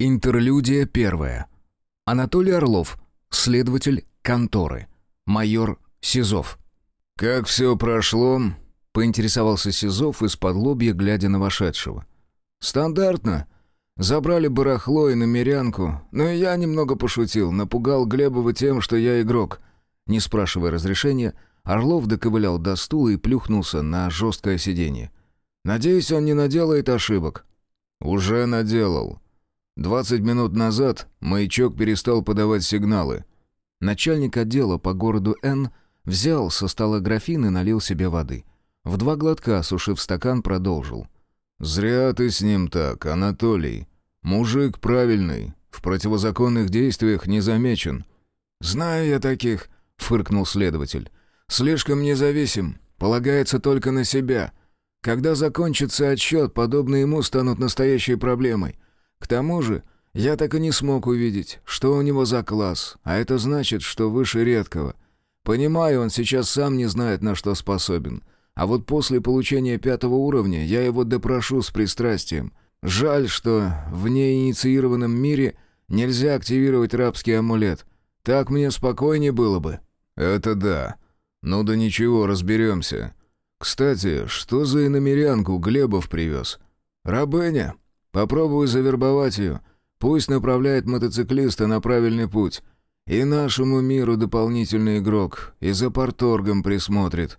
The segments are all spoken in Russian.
Интерлюдия первая. Анатолий Орлов, следователь конторы. Майор Сизов. «Как все прошло?» — поинтересовался Сизов из-под лобья, глядя на вошедшего. «Стандартно. Забрали барахло и намерянку, но я немного пошутил, напугал Глебова тем, что я игрок». Не спрашивая разрешения, Орлов доковылял до стула и плюхнулся на жесткое сиденье. «Надеюсь, он не наделает ошибок». «Уже наделал. Двадцать минут назад маячок перестал подавать сигналы. Начальник отдела по городу Н взял со стола графин и налил себе воды. В два глотка, осушив стакан, продолжил. «Зря ты с ним так, Анатолий. Мужик правильный, в противозаконных действиях не замечен». «Знаю я таких», — фыркнул следователь. «Слишком независим, полагается только на себя. Когда закончится отсчет, подобные ему станут настоящей проблемой. К тому же, я так и не смог увидеть, что у него за класс, а это значит, что выше редкого. Понимаю, он сейчас сам не знает, на что способен. А вот после получения пятого уровня я его допрошу с пристрастием. Жаль, что в неинициированном мире нельзя активировать рабский амулет. Так мне спокойнее было бы». «Это да. Ну да ничего, разберемся. Кстати, что за иномерянку Глебов привез?» «Рабыня. Попробую завербовать ее. Пусть направляет мотоциклиста на правильный путь. И нашему миру дополнительный игрок, и за порторгом присмотрит».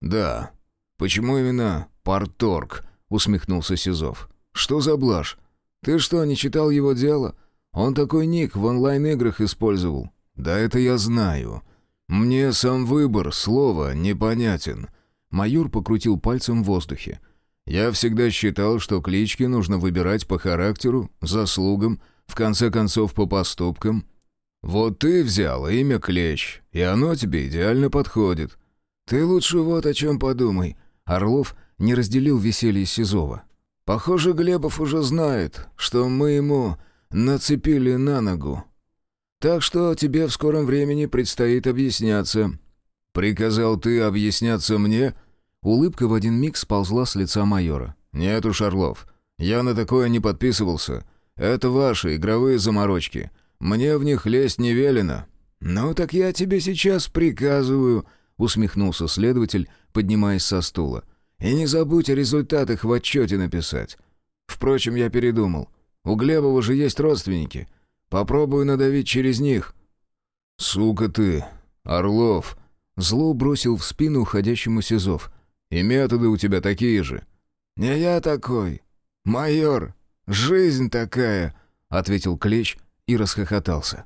«Да. Почему именно порторг?» — усмехнулся Сизов. «Что за блажь? Ты что, не читал его дело? Он такой ник в онлайн-играх использовал». «Да это я знаю. Мне сам выбор слова непонятен». Майор покрутил пальцем в воздухе. Я всегда считал, что клички нужно выбирать по характеру, заслугам, в конце концов по поступкам. Вот ты взял имя Клещ, и оно тебе идеально подходит. Ты лучше вот о чем подумай. Орлов не разделил веселье Сизова. Похоже, Глебов уже знает, что мы ему нацепили на ногу. Так что тебе в скором времени предстоит объясняться. Приказал ты объясняться мне — Улыбка в один миг сползла с лица майора. «Нет уж, Орлов, я на такое не подписывался. Это ваши игровые заморочки. Мне в них лезть не велено». «Ну так я тебе сейчас приказываю», — усмехнулся следователь, поднимаясь со стула. «И не забудь о результатах в отчете написать. Впрочем, я передумал. У Глебова же есть родственники. Попробую надавить через них». «Сука ты, Орлов!» Зло бросил в спину уходящему Сизов. И методы у тебя такие же». «Не я такой. Майор, жизнь такая», — ответил Клещ и расхохотался.